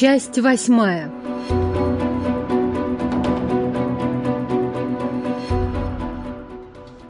Часть восьмая.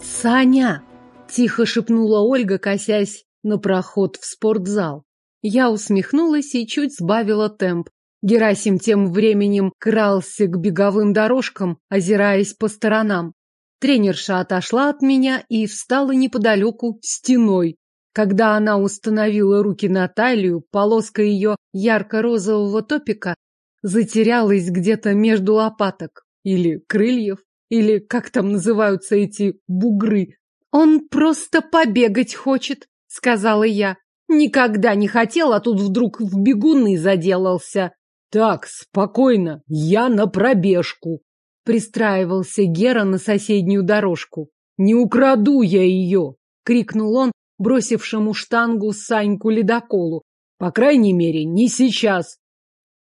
«Саня!» — тихо шепнула Ольга, косясь на проход в спортзал. Я усмехнулась и чуть сбавила темп. Герасим тем временем крался к беговым дорожкам, озираясь по сторонам. Тренерша отошла от меня и встала неподалеку стеной. Когда она установила руки на талию, полоска ее ярко-розового топика затерялась где-то между лопаток или крыльев, или как там называются эти бугры. «Он просто побегать хочет», — сказала я. «Никогда не хотел, а тут вдруг в бегуны заделался». «Так, спокойно, я на пробежку», — пристраивался Гера на соседнюю дорожку. «Не украду я ее!» — крикнул он, бросившему штангу Саньку ледоколу. «По крайней мере, не сейчас!»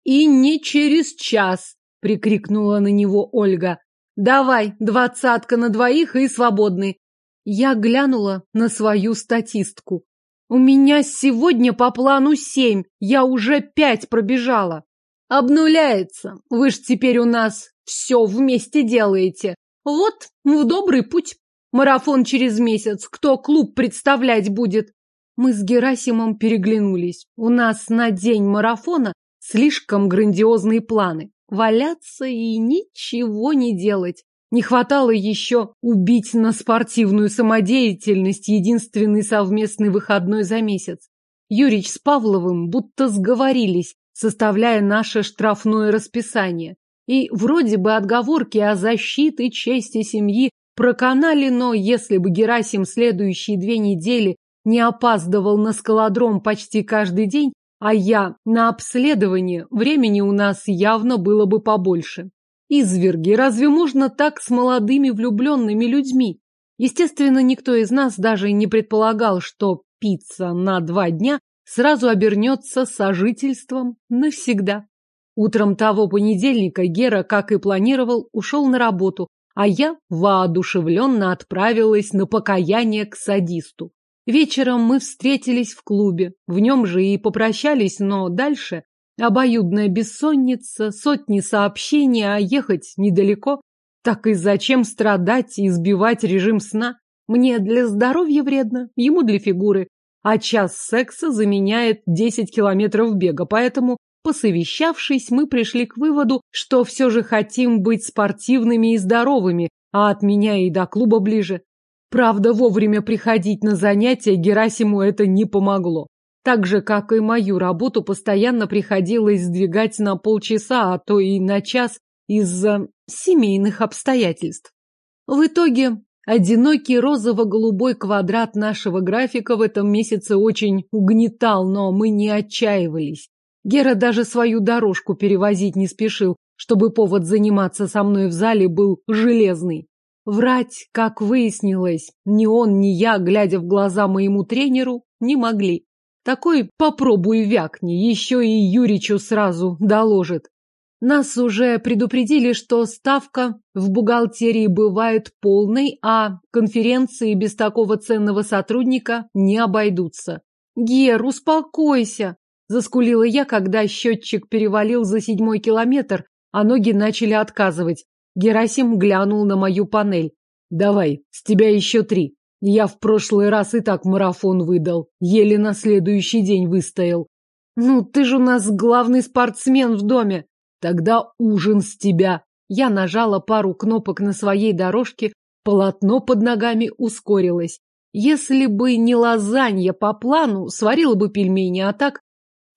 «И не через час!» — прикрикнула на него Ольга. «Давай, двадцатка на двоих и свободный!» Я глянула на свою статистку. «У меня сегодня по плану семь, я уже пять пробежала!» Обнуляется. Вы ж теперь у нас все вместе делаете. Вот, в добрый путь. Марафон через месяц. Кто клуб представлять будет? Мы с Герасимом переглянулись. У нас на день марафона слишком грандиозные планы. Валяться и ничего не делать. Не хватало еще убить на спортивную самодеятельность единственный совместный выходной за месяц. Юрич с Павловым будто сговорились, составляя наше штрафное расписание. И вроде бы отговорки о защите чести семьи проканали, но если бы Герасим следующие две недели не опаздывал на скалодром почти каждый день, а я на обследование, времени у нас явно было бы побольше. Изверги, разве можно так с молодыми влюбленными людьми? Естественно, никто из нас даже не предполагал, что пицца на два дня сразу обернется сожительством навсегда. Утром того понедельника Гера, как и планировал, ушел на работу, а я воодушевленно отправилась на покаяние к садисту. Вечером мы встретились в клубе, в нем же и попрощались, но дальше обоюдная бессонница, сотни сообщений, а ехать недалеко. Так и зачем страдать и избивать режим сна? Мне для здоровья вредно, ему для фигуры а час секса заменяет 10 километров бега, поэтому, посовещавшись, мы пришли к выводу, что все же хотим быть спортивными и здоровыми, а от меня и до клуба ближе. Правда, вовремя приходить на занятия Герасиму это не помогло. Так же, как и мою работу, постоянно приходилось сдвигать на полчаса, а то и на час из-за семейных обстоятельств. В итоге Одинокий розово-голубой квадрат нашего графика в этом месяце очень угнетал, но мы не отчаивались. Гера даже свою дорожку перевозить не спешил, чтобы повод заниматься со мной в зале был железный. Врать, как выяснилось, ни он, ни я, глядя в глаза моему тренеру, не могли. Такой попробуй вякни, еще и Юричу сразу доложит. Нас уже предупредили, что ставка в бухгалтерии бывает полной, а конференции без такого ценного сотрудника не обойдутся. «Гер, успокойся!» – заскулила я, когда счетчик перевалил за седьмой километр, а ноги начали отказывать. Герасим глянул на мою панель. «Давай, с тебя еще три. Я в прошлый раз и так марафон выдал, еле на следующий день выстоял». «Ну, ты же у нас главный спортсмен в доме!» Тогда ужин с тебя. Я нажала пару кнопок на своей дорожке, полотно под ногами ускорилось. Если бы не лазанья по плану, сварила бы пельмени, а так...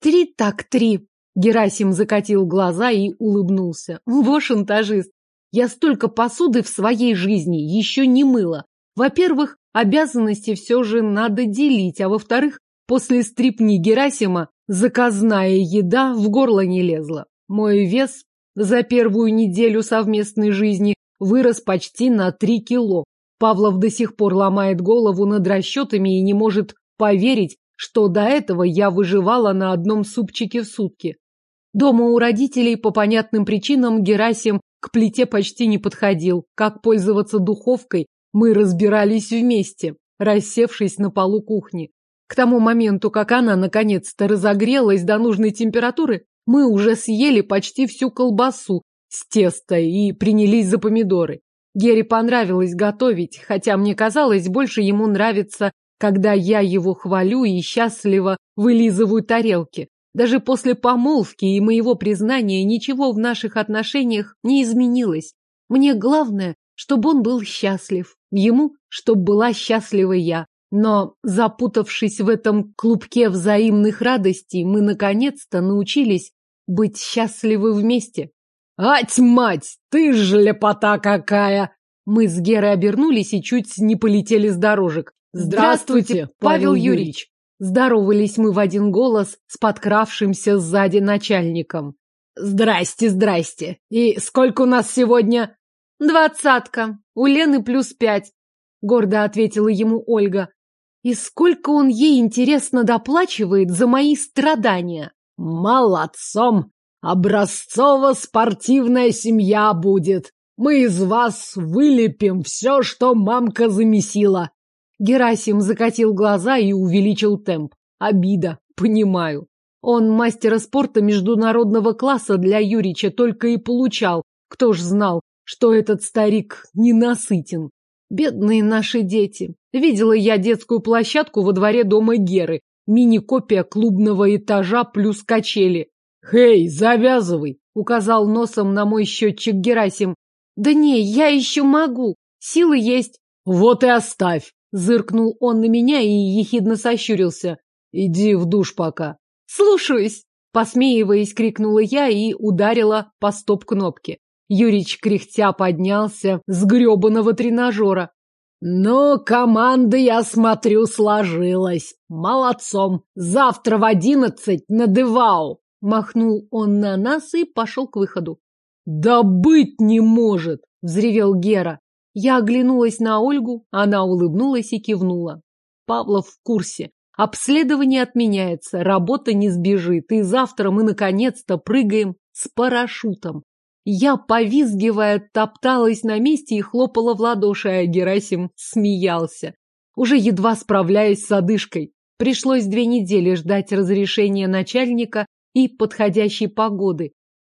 Три так три. Герасим закатил глаза и улыбнулся. Во шантажист. Я столько посуды в своей жизни еще не мыла. Во-первых, обязанности все же надо делить, а во-вторых, после стрипни Герасима заказная еда в горло не лезла. Мой вес за первую неделю совместной жизни вырос почти на три кило. Павлов до сих пор ломает голову над расчетами и не может поверить, что до этого я выживала на одном супчике в сутки. Дома у родителей по понятным причинам Герасим к плите почти не подходил. Как пользоваться духовкой, мы разбирались вместе, рассевшись на полу кухни. К тому моменту, как она наконец-то разогрелась до нужной температуры, Мы уже съели почти всю колбасу с теста и принялись за помидоры. Гере понравилось готовить, хотя мне казалось, больше ему нравится, когда я его хвалю и счастливо вылизываю тарелки. Даже после помолвки и моего признания ничего в наших отношениях не изменилось. Мне главное, чтобы он был счастлив. Ему, чтобы была счастлива я. Но, запутавшись в этом клубке взаимных радостей, мы наконец-то научились быть счастливы вместе. «Ать, мать, ты ж лепота какая!» Мы с Герой обернулись и чуть не полетели с дорожек. «Здравствуйте, Павел Юрьевич!» Здоровались мы в один голос с подкравшимся сзади начальником. «Здрасте, здрасте! И сколько у нас сегодня?» «Двадцатка. У Лены плюс пять», — гордо ответила ему Ольга. «И сколько он ей, интересно, доплачивает за мои страдания?» «Молодцом! Образцово-спортивная семья будет! Мы из вас вылепим все, что мамка замесила!» Герасим закатил глаза и увеличил темп. Обида, понимаю. Он мастера спорта международного класса для Юрича только и получал. Кто ж знал, что этот старик ненасытен. Бедные наши дети. Видела я детскую площадку во дворе дома Геры. Мини-копия клубного этажа плюс качели. «Хей, завязывай!» — указал носом на мой счетчик Герасим. «Да не, я еще могу. Силы есть». «Вот и оставь!» Зыркнул он на меня и ехидно сощурился. «Иди в душ пока». «Слушаюсь!» Посмеиваясь, крикнула я и ударила по стоп-кнопке. Юрич кряхтя поднялся с гребаного тренажера. «Ну, команда, я смотрю, сложилась. Молодцом. Завтра в одиннадцать на Девау!» Махнул он на нас и пошел к выходу. «Да быть не может!» — взревел Гера. Я оглянулась на Ольгу, она улыбнулась и кивнула. Павлов в курсе. Обследование отменяется, работа не сбежит, и завтра мы наконец-то прыгаем с парашютом. Я, повизгивая, топталась на месте и хлопала в ладоши, а Герасим смеялся. Уже едва справляясь с одышкой. Пришлось две недели ждать разрешения начальника и подходящей погоды.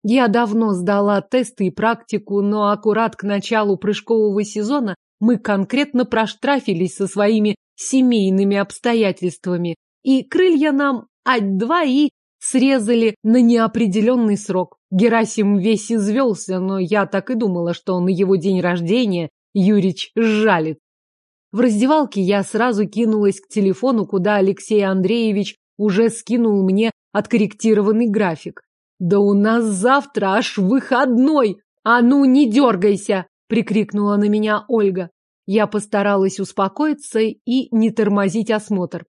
Я давно сдала тесты и практику, но аккурат к началу прыжкового сезона мы конкретно проштрафились со своими семейными обстоятельствами, и крылья нам ать-два и срезали на неопределенный срок. Герасим весь извелся, но я так и думала, что на его день рождения Юрич жалит. В раздевалке я сразу кинулась к телефону, куда Алексей Андреевич уже скинул мне откорректированный график. «Да у нас завтра аж выходной! А ну, не дергайся!» — прикрикнула на меня Ольга. Я постаралась успокоиться и не тормозить осмотр.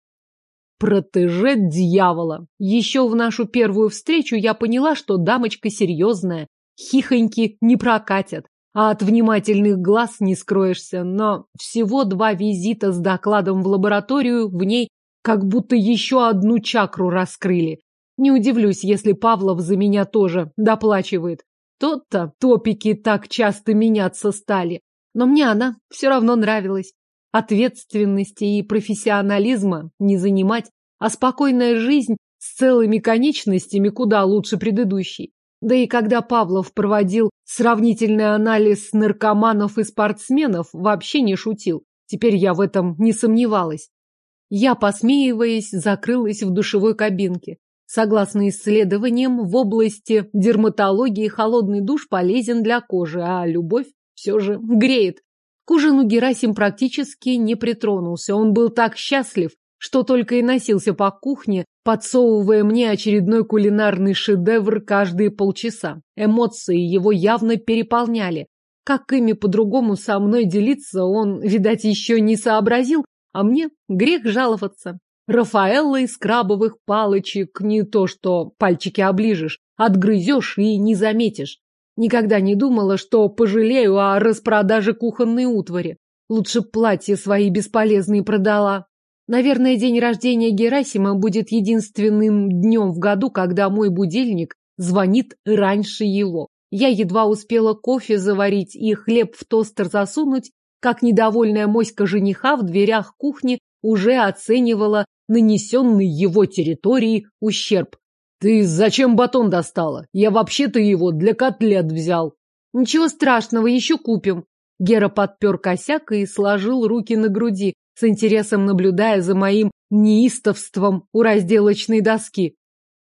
Протеже дьявола. Еще в нашу первую встречу я поняла, что дамочка серьезная. Хихоньки не прокатят, а от внимательных глаз не скроешься. Но всего два визита с докладом в лабораторию в ней как будто еще одну чакру раскрыли. Не удивлюсь, если Павлов за меня тоже доплачивает. Тот-то топики так часто меняться стали. Но мне она все равно нравилась. Ответственности и профессионализма не занимать, а спокойная жизнь с целыми конечностями куда лучше предыдущей. Да и когда Павлов проводил сравнительный анализ наркоманов и спортсменов, вообще не шутил. Теперь я в этом не сомневалась. Я, посмеиваясь, закрылась в душевой кабинке. Согласно исследованиям, в области дерматологии холодный душ полезен для кожи, а любовь все же греет. К ужину Герасим практически не притронулся. Он был так счастлив, что только и носился по кухне, подсовывая мне очередной кулинарный шедевр каждые полчаса. Эмоции его явно переполняли. Как ими по-другому со мной делиться, он, видать, еще не сообразил, а мне грех жаловаться. Рафаэлла из крабовых палочек не то что пальчики оближешь, отгрызешь и не заметишь. Никогда не думала, что пожалею о распродаже кухонной утвари. Лучше платье свои бесполезные продала. Наверное, день рождения Герасима будет единственным днем в году, когда мой будильник звонит раньше его. Я едва успела кофе заварить и хлеб в тостер засунуть, как недовольная моська жениха в дверях кухни уже оценивала нанесенный его территории ущерб. Ты зачем батон достала? Я вообще-то его для котлет взял. Ничего страшного, еще купим. Гера подпер косяк и сложил руки на груди, с интересом наблюдая за моим неистовством у разделочной доски.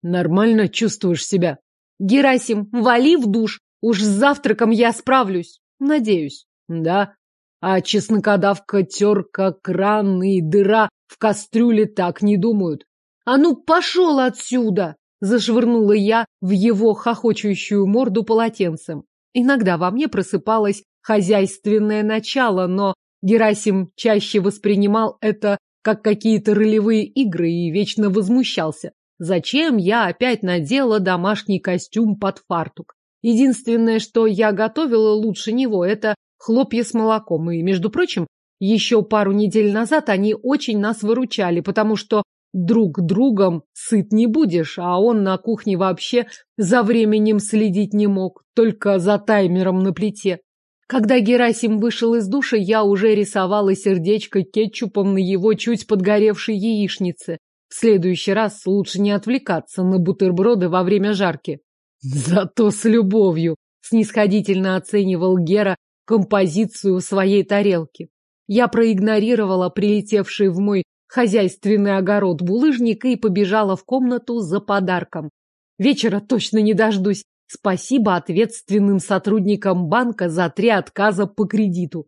Нормально чувствуешь себя? Герасим, вали в душ. Уж с завтраком я справлюсь. Надеюсь. Да. А чеснокодавка, терка, кран и дыра в кастрюле так не думают. А ну, пошел отсюда! Зашвырнула я в его хохочущую морду полотенцем. Иногда во мне просыпалось хозяйственное начало, но Герасим чаще воспринимал это как какие-то ролевые игры и вечно возмущался. Зачем я опять надела домашний костюм под фартук? Единственное, что я готовила лучше него, это хлопья с молоком. И, между прочим, еще пару недель назад они очень нас выручали, потому что друг другом сыт не будешь, а он на кухне вообще за временем следить не мог, только за таймером на плите. Когда Герасим вышел из душа, я уже рисовала сердечко кетчупом на его чуть подгоревшей яичнице. В следующий раз лучше не отвлекаться на бутерброды во время жарки. Зато с любовью снисходительно оценивал Гера композицию своей тарелки. Я проигнорировала прилетевший в мой хозяйственный огород булыжника и побежала в комнату за подарком. Вечера точно не дождусь. Спасибо ответственным сотрудникам банка за три отказа по кредиту.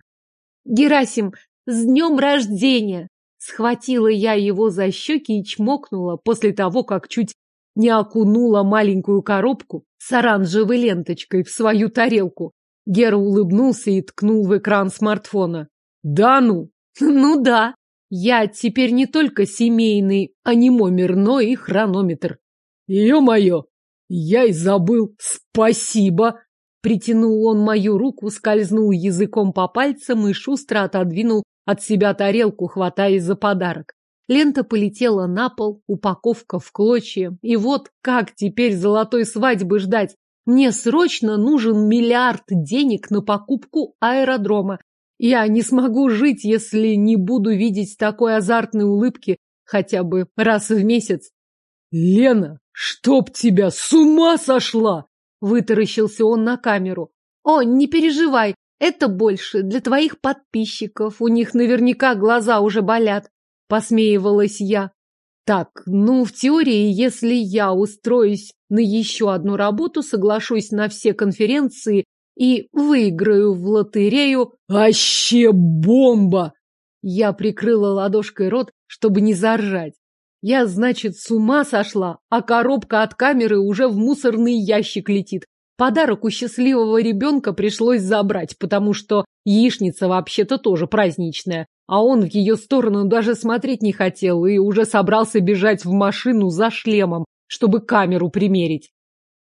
Герасим, с днем рождения! Схватила я его за щеки и чмокнула после того, как чуть не окунула маленькую коробку с оранжевой ленточкой в свою тарелку. Гера улыбнулся и ткнул в экран смартфона. «Да ну!» «Ну да!» Я теперь не только семейный анимомер, но и хронометр. Ё-моё! Я и забыл. Спасибо! Притянул он мою руку, скользнул языком по пальцам и шустро отодвинул от себя тарелку, хватаясь за подарок. Лента полетела на пол, упаковка в клочья. И вот как теперь золотой свадьбы ждать? Мне срочно нужен миллиард денег на покупку аэродрома. Я не смогу жить, если не буду видеть такой азартной улыбки хотя бы раз в месяц. Лена, чтоб тебя с ума сошла! Вытаращился он на камеру. О, не переживай, это больше для твоих подписчиков. У них наверняка глаза уже болят. Посмеивалась я. Так, ну, в теории, если я устроюсь на еще одну работу, соглашусь на все конференции и выиграю в лотерею. Вообще бомба! Я прикрыла ладошкой рот, чтобы не заржать. Я, значит, с ума сошла, а коробка от камеры уже в мусорный ящик летит. Подарок у счастливого ребенка пришлось забрать, потому что яичница вообще-то тоже праздничная, а он в ее сторону даже смотреть не хотел и уже собрался бежать в машину за шлемом, чтобы камеру примерить.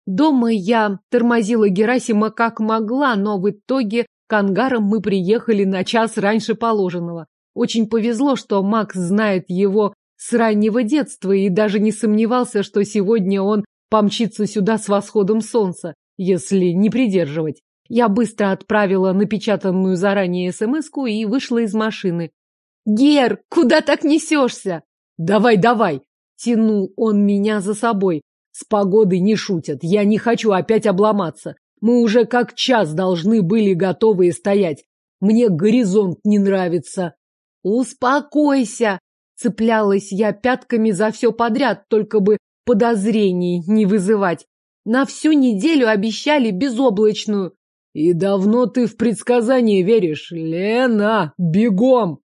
Дома я тормозила Герасима как могла, но в итоге к ангарам мы приехали на час раньше положенного. Очень повезло, что Макс знает его с раннего детства и даже не сомневался, что сегодня он помчится сюда с восходом солнца, если не придерживать. Я быстро отправила напечатанную заранее смс и вышла из машины. «Гер, куда так несешься?» «Давай, давай!» — тянул он меня за собой. С погодой не шутят. Я не хочу опять обломаться. Мы уже как час должны были готовые стоять. Мне горизонт не нравится. Успокойся! Цеплялась я пятками за все подряд, только бы подозрений не вызывать. На всю неделю обещали безоблачную. И давно ты в предсказания веришь, Лена? Бегом!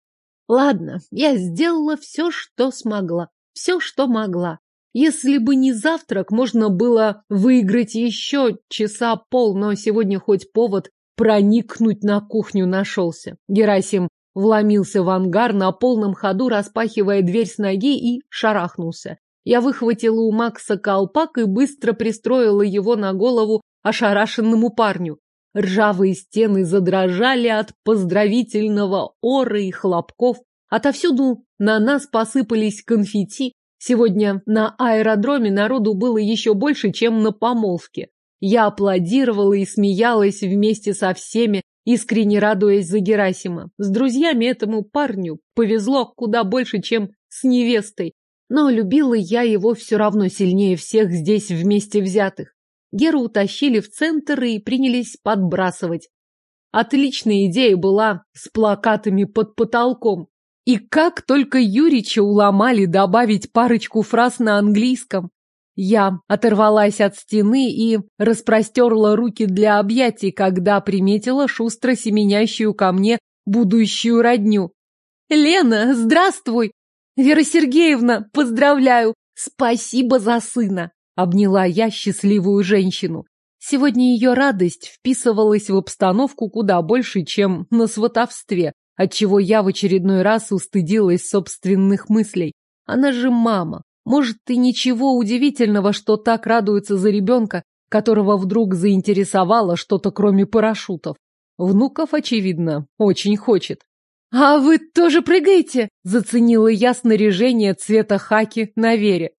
Ладно, я сделала все, что смогла. Все, что могла. Если бы не завтрак, можно было выиграть еще часа пол, но сегодня хоть повод проникнуть на кухню нашелся. Герасим вломился в ангар на полном ходу, распахивая дверь с ноги и шарахнулся. Я выхватила у Макса колпак и быстро пристроила его на голову ошарашенному парню. Ржавые стены задрожали от поздравительного ора и хлопков. Отовсюду на нас посыпались конфетти, Сегодня на аэродроме народу было еще больше, чем на помолвке. Я аплодировала и смеялась вместе со всеми, искренне радуясь за Герасима. С друзьями этому парню повезло куда больше, чем с невестой. но любила я его все равно сильнее всех здесь вместе взятых. Геру утащили в центр и принялись подбрасывать. Отличная идея была с плакатами под потолком. И как только Юрича уломали добавить парочку фраз на английском. Я оторвалась от стены и распростерла руки для объятий, когда приметила шустро семенящую ко мне будущую родню. «Лена, здравствуй! Вера Сергеевна, поздравляю! Спасибо за сына!» Обняла я счастливую женщину. Сегодня ее радость вписывалась в обстановку куда больше, чем на сватовстве, отчего я в очередной раз устыдилась собственных мыслей. Она же мама. Может, и ничего удивительного, что так радуется за ребенка, которого вдруг заинтересовало что-то кроме парашютов. Внуков, очевидно, очень хочет. «А вы тоже прыгаете?» – заценила я снаряжение цвета хаки на Вере.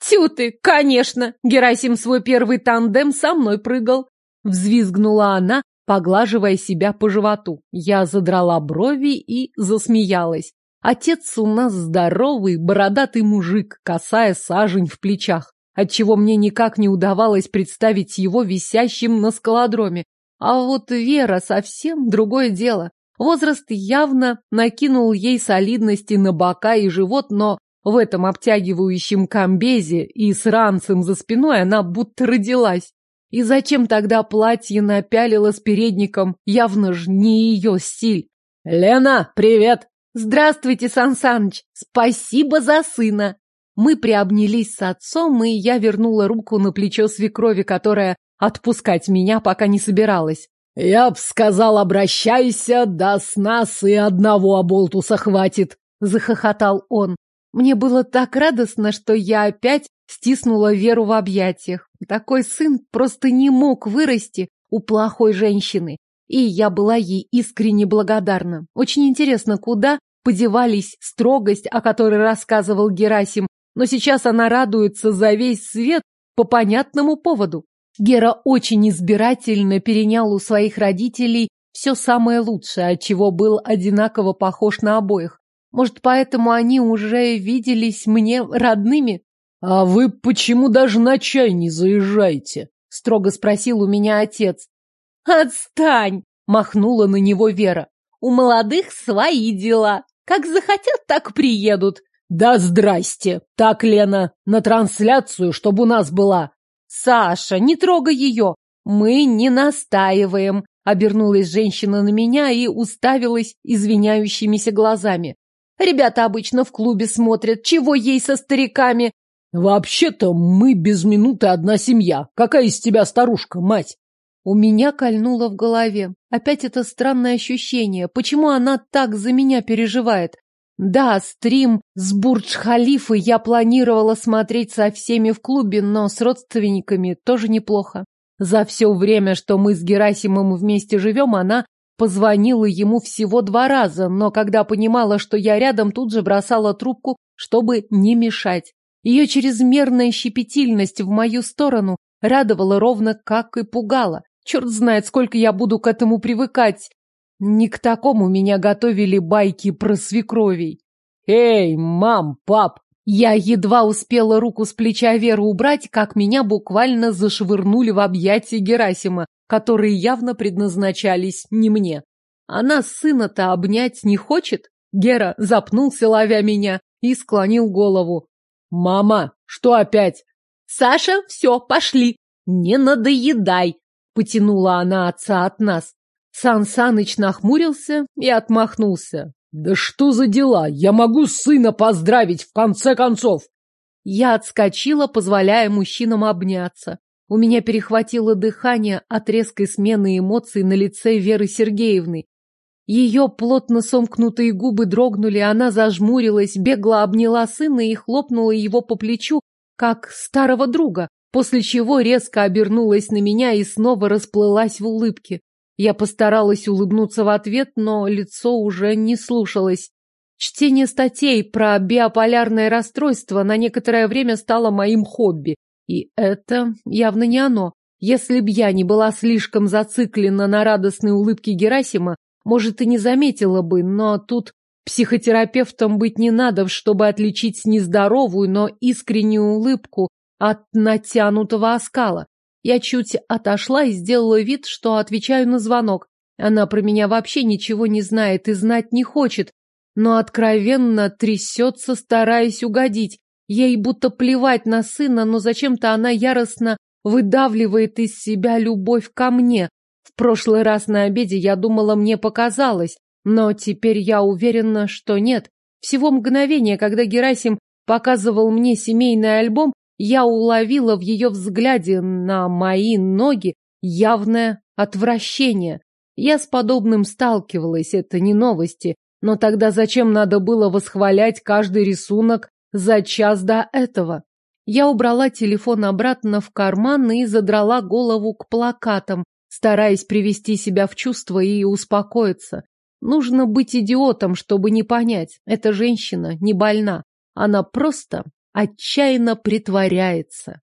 «Тю ты, конечно! Герасим свой первый тандем со мной прыгал!» Взвизгнула она, поглаживая себя по животу. Я задрала брови и засмеялась. Отец у нас здоровый, бородатый мужик, косая сажень в плечах, отчего мне никак не удавалось представить его висящим на скалодроме. А вот Вера совсем другое дело. Возраст явно накинул ей солидности на бока и живот, но в этом обтягивающем комбезе и с ранцем за спиной она будто родилась. И зачем тогда платье напялила с передником? Явно ж не ее стиль. «Лена, привет!» «Здравствуйте, Сан Саныч! Спасибо за сына!» Мы приобнялись с отцом, и я вернула руку на плечо свекрови, которая отпускать меня пока не собиралась. «Я б сказал, обращайся, да с нас и одного оболтуса хватит!» — захохотал он. Мне было так радостно, что я опять стиснула Веру в объятиях. Такой сын просто не мог вырасти у плохой женщины. И я была ей искренне благодарна. Очень интересно, куда подевались строгость, о которой рассказывал Герасим, но сейчас она радуется за весь свет по понятному поводу. Гера очень избирательно перенял у своих родителей все самое лучшее, от чего был одинаково похож на обоих. Может, поэтому они уже виделись мне родными? — А вы почему даже на чай не заезжаете? — строго спросил у меня отец. — Отстань! — махнула на него Вера. — У молодых свои дела. Как захотят, так приедут. — Да здрасте! Так, Лена, на трансляцию, чтобы у нас была. — Саша, не трогай ее! Мы не настаиваем. Обернулась женщина на меня и уставилась извиняющимися глазами. Ребята обычно в клубе смотрят, чего ей со стариками. Вообще-то мы без минуты одна семья. Какая из тебя старушка, мать? У меня кольнуло в голове. Опять это странное ощущение. Почему она так за меня переживает? Да, стрим с Бурдж-Халифы я планировала смотреть со всеми в клубе, но с родственниками тоже неплохо. За все время, что мы с Герасимом вместе живем, она Позвонила ему всего два раза, но когда понимала, что я рядом, тут же бросала трубку, чтобы не мешать. Ее чрезмерная щепетильность в мою сторону радовала ровно, как и пугала. Черт знает, сколько я буду к этому привыкать. Не к такому меня готовили байки про свекровей. «Эй, мам, пап!» Я едва успела руку с плеча Веры убрать, как меня буквально зашвырнули в объятия Герасима, которые явно предназначались не мне. Она сына-то обнять не хочет? Гера запнулся, ловя меня, и склонил голову. «Мама, что опять?» «Саша, все, пошли! Не надоедай!» Потянула она отца от нас. Сан Саныч нахмурился и отмахнулся. «Да что за дела? Я могу сына поздравить, в конце концов!» Я отскочила, позволяя мужчинам обняться. У меня перехватило дыхание от резкой смены эмоций на лице Веры Сергеевны. Ее плотно сомкнутые губы дрогнули, она зажмурилась, бегло обняла сына и хлопнула его по плечу, как старого друга, после чего резко обернулась на меня и снова расплылась в улыбке. Я постаралась улыбнуться в ответ, но лицо уже не слушалось. Чтение статей про биополярное расстройство на некоторое время стало моим хобби. И это явно не оно. Если б я не была слишком зациклена на радостной улыбке Герасима, может, и не заметила бы, но тут Психотерапевтом быть не надо, чтобы отличить нездоровую, но искреннюю улыбку от натянутого оскала. Я чуть отошла и сделала вид, что отвечаю на звонок. Она про меня вообще ничего не знает и знать не хочет, но откровенно трясется, стараясь угодить. Ей будто плевать на сына, но зачем-то она яростно выдавливает из себя любовь ко мне. В прошлый раз на обеде я думала, мне показалось, но теперь я уверена, что нет. Всего мгновение, когда Герасим показывал мне семейный альбом, я уловила в ее взгляде на мои ноги явное отвращение. Я с подобным сталкивалась, это не новости. Но тогда зачем надо было восхвалять каждый рисунок за час до этого? Я убрала телефон обратно в карман и задрала голову к плакатам, стараясь привести себя в чувство и успокоиться. Нужно быть идиотом, чтобы не понять. Эта женщина не больна. Она просто отчаянно притворяется.